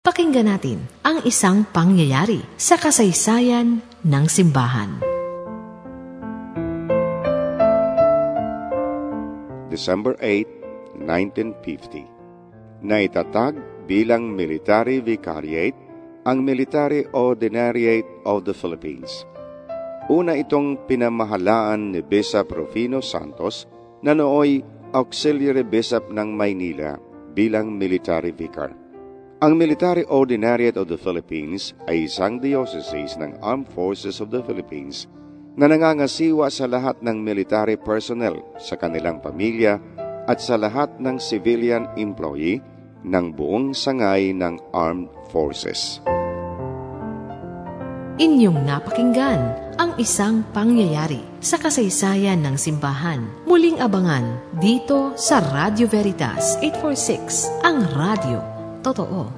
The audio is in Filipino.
Pakinggan natin ang isang pangyayari sa kasaysayan ng simbahan. December 8, 1950 Naitatag bilang Military Vicariate ang Military Ordinariate of the Philippines. Una itong pinamahalaan ni Bishop Rufino Santos na nooy Auxiliary Bishop ng Maynila bilang Military Vicar. Ang Military Ordinariate of the Philippines ay isang diocese ng Armed Forces of the Philippines na nangangasiwa sa lahat ng military personnel sa kanilang pamilya at sa lahat ng civilian employee ng buong sangay ng Armed Forces. Inyong napakinggan ang isang pangyayari sa kasaysayan ng simbahan. Muling abangan dito sa Radio Veritas 846, ang radio トドを